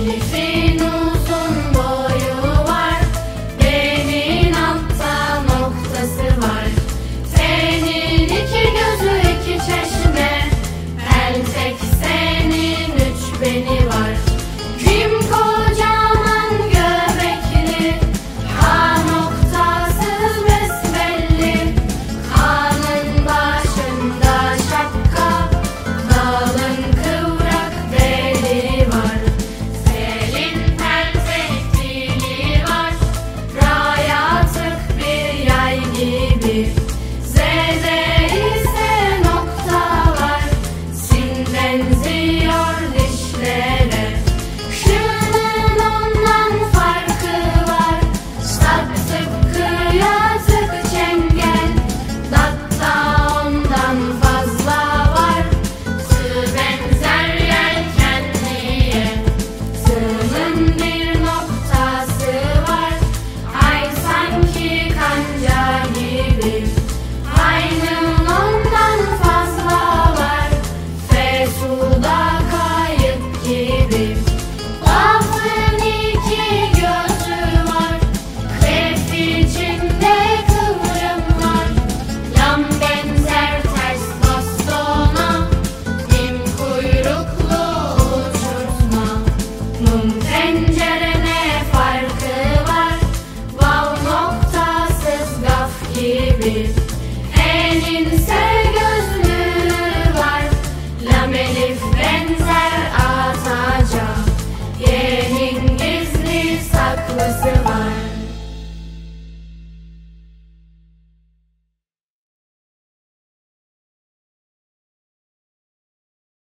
You see. See. Tencere ne var? Bal noktasız gaf gibi. Elinse gözlü var. Lam benzer ataca. Yerin gizli saklısı.